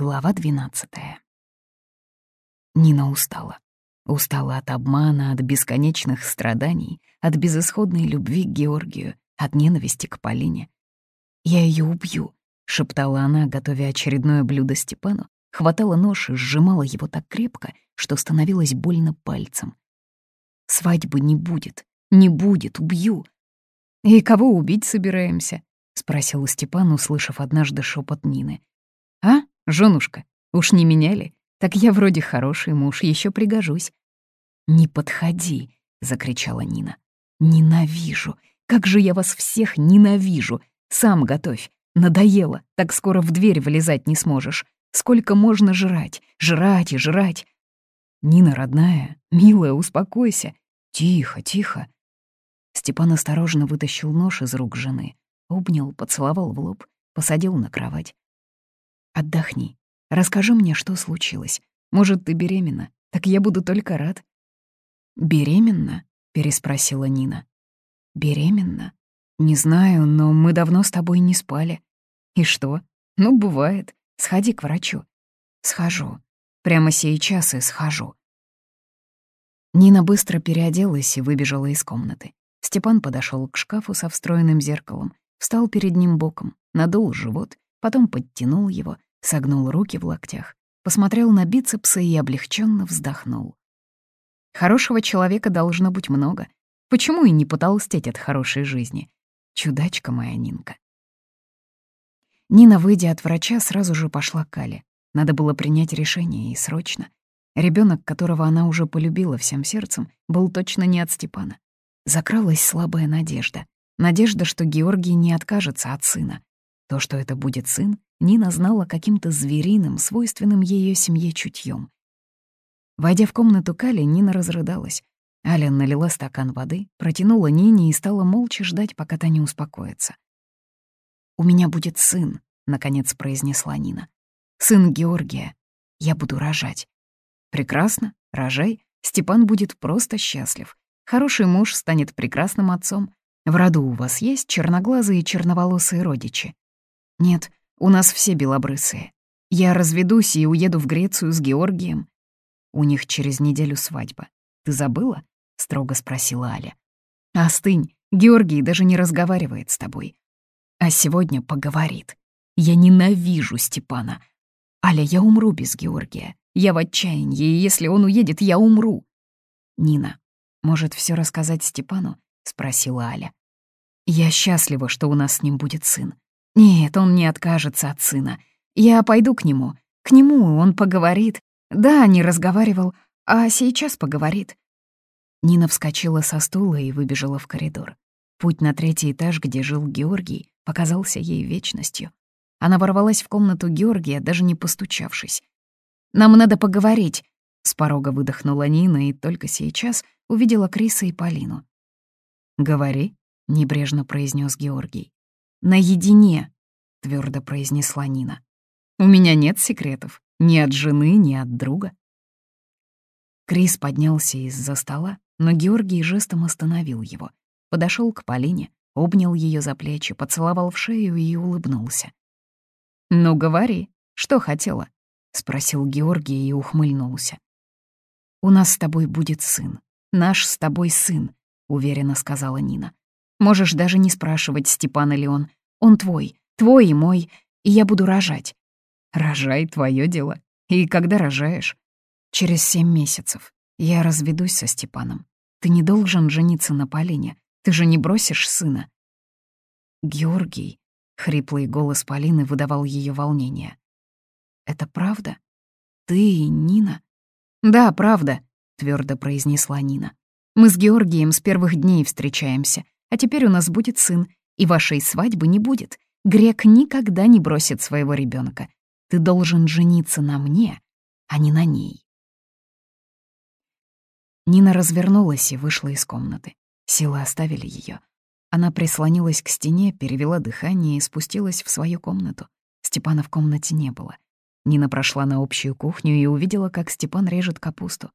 Глава 12 Нина устала. Устала от обмана, от бесконечных страданий, от безысходной любви к Георгию, от ненависти к Полине. «Я ее убью», — шептала она, готовя очередное блюдо Степану, хватала нож и сжимала его так крепко, что становилось больно пальцем. «Свадьбы не будет, не будет, убью». «И кого убить собираемся?» — спросил Степан, услышав однажды шепот Нины. «А, женушка, уж не меняли? Так я вроде хороший муж, еще пригожусь». «Не подходи!» — закричала Нина. «Ненавижу! Как же я вас всех ненавижу! Сам готовь! Надоело, так скоро в дверь влезать не сможешь. Сколько можно жрать, жрать и жрать?» «Нина, родная, милая, успокойся. Тихо, тихо». Степан осторожно вытащил нож из рук жены, обнял, поцеловал в лоб, посадил на кровать. «Отдохни. Расскажи мне, что случилось. Может, ты беременна? Так я буду только рад». «Беременна?» — переспросила Нина. «Беременна? Не знаю, но мы давно с тобой не спали. И что? Ну, бывает. Сходи к врачу». «Схожу. Прямо сейчас и схожу». Нина быстро переоделась и выбежала из комнаты. Степан подошел к шкафу со встроенным зеркалом, встал перед ним боком, надул живот, потом подтянул его, согнул руки в локтях, посмотрел на бицепсы и облегченно вздохнул. Хорошего человека должно быть много. Почему и не потолстеть от хорошей жизни? Чудачка моя Нинка. Нина, выйдя от врача, сразу же пошла к Кале. Надо было принять решение, и срочно. Ребенок, которого она уже полюбила всем сердцем, был точно не от Степана. Закралась слабая надежда. Надежда, что Георгий не откажется от сына. То, что это будет сын, Нина знала каким-то звериным, свойственным ее семье чутьем. Войдя в комнату Кали, Нина разрыдалась. Аля налила стакан воды, протянула Нине и стала молча ждать, пока та не успокоится. «У меня будет сын», — наконец произнесла Нина. «Сын Георгия. Я буду рожать». «Прекрасно, рожай. Степан будет просто счастлив. Хороший муж станет прекрасным отцом. В роду у вас есть черноглазые и черноволосые родичи?» «Нет, у нас все белобрысые. Я разведусь и уеду в Грецию с Георгием. У них через неделю свадьба. Ты забыла?» — строго спросила Аля. «Остынь, Георгий даже не разговаривает с тобой. А сегодня поговорит. Я ненавижу Степана. Аля, я умру без Георгия. Я в отчаянии, и если он уедет, я умру». «Нина, может, все рассказать Степану?» — спросила Аля. «Я счастлива, что у нас с ним будет сын. Нет, он не откажется от сына. Я пойду к нему. К нему он поговорит. Да, не разговаривал, а сейчас поговорит. Нина вскочила со стула и выбежала в коридор. Путь на третий этаж, где жил Георгий, показался ей вечностью. Она ворвалась в комнату Георгия, даже не постучавшись. «Нам надо поговорить», — с порога выдохнула Нина и только сейчас увидела Криса и Полину. «Говори», — небрежно произнес Георгий. «Наедине», — твердо произнесла Нина. «У меня нет секретов. Ни от жены, ни от друга». Крис поднялся из-за стола, но Георгий жестом остановил его. Подошел к Полине, обнял ее за плечи, поцеловал в шею и улыбнулся. «Ну, говори, что хотела?» — спросил Георгий и ухмыльнулся. «У нас с тобой будет сын. Наш с тобой сын», — уверенно сказала Нина. Можешь даже не спрашивать, Степан или он. Он твой, твой и мой, и я буду рожать. Рожай, твое дело. И когда рожаешь? Через семь месяцев. Я разведусь со Степаном. Ты не должен жениться на Полине. Ты же не бросишь сына. Георгий, хриплый голос Полины выдавал ее волнение. Это правда? Ты и Нина? Да, правда, твердо произнесла Нина. Мы с Георгием с первых дней встречаемся. А теперь у нас будет сын, и вашей свадьбы не будет. Грек никогда не бросит своего ребенка. Ты должен жениться на мне, а не на ней. Нина развернулась и вышла из комнаты. Силы оставили ее. Она прислонилась к стене, перевела дыхание и спустилась в свою комнату. Степана в комнате не было. Нина прошла на общую кухню и увидела, как Степан режет капусту.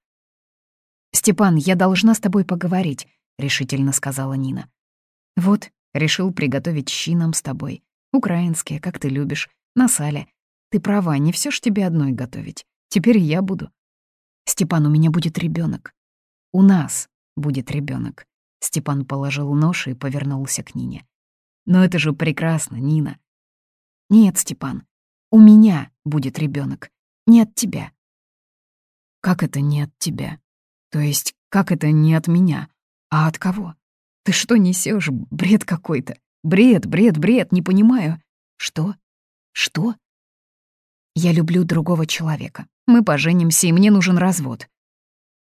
«Степан, я должна с тобой поговорить», — решительно сказала Нина. Вот, решил приготовить щи нам с тобой. Украинские, как ты любишь, на сале. Ты права, не все ж тебе одной готовить. Теперь я буду. Степан, у меня будет ребенок. У нас будет ребенок. Степан положил нож и повернулся к Нине. Но это же прекрасно, Нина. Нет, Степан, у меня будет ребенок, не от тебя. Как это не от тебя? То есть, как это не от меня? А от кого? Ты что несешь? Бред какой-то. Бред, бред, бред, не понимаю. Что? Что? Я люблю другого человека. Мы поженимся, и мне нужен развод.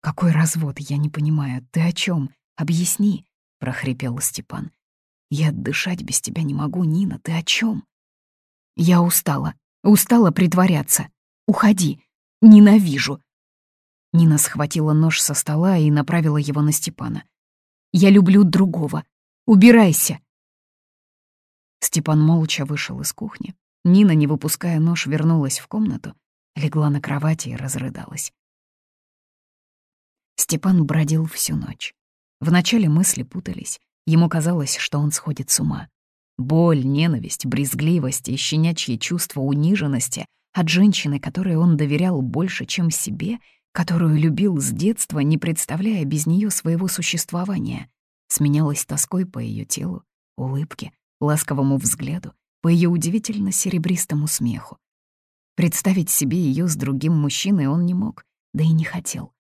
Какой развод? Я не понимаю. Ты о чем? Объясни, прохрипел Степан. Я дышать без тебя не могу, Нина. Ты о чем? Я устала. Устала притворяться. Уходи. Ненавижу. Нина схватила нож со стола и направила его на Степана. Я люблю другого. Убирайся. Степан молча вышел из кухни. Нина, не выпуская нож, вернулась в комнату, легла на кровати и разрыдалась. Степан бродил всю ночь. Вначале мысли путались. Ему казалось, что он сходит с ума. Боль, ненависть, брезгливость и щенячье чувство униженности от женщины, которой он доверял больше, чем себе — которую любил с детства, не представляя без нее своего существования, сменялась тоской по ее телу, улыбке, ласковому взгляду, по ее удивительно серебристому смеху. Представить себе ее с другим мужчиной он не мог, да и не хотел.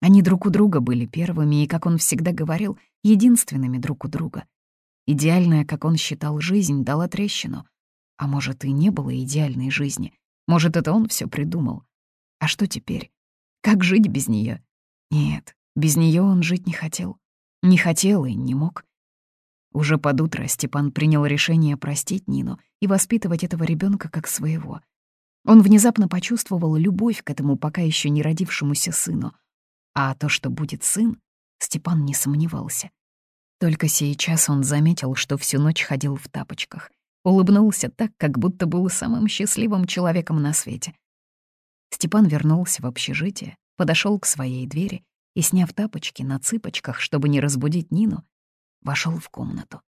Они друг у друга были первыми и, как он всегда говорил, единственными друг у друга. Идеальная, как он считал, жизнь дала трещину. А может, и не было идеальной жизни. Может, это он все придумал. А что теперь? Как жить без нее? Нет, без нее он жить не хотел. Не хотел и не мог. Уже под утро Степан принял решение простить Нину и воспитывать этого ребенка как своего. Он внезапно почувствовал любовь к этому пока еще не родившемуся сыну. А то, что будет сын, Степан не сомневался. Только сейчас он заметил, что всю ночь ходил в тапочках. Улыбнулся так, как будто был самым счастливым человеком на свете. Степан вернулся в общежитие, подошел к своей двери и, сняв тапочки на цыпочках, чтобы не разбудить Нину, вошел в комнату.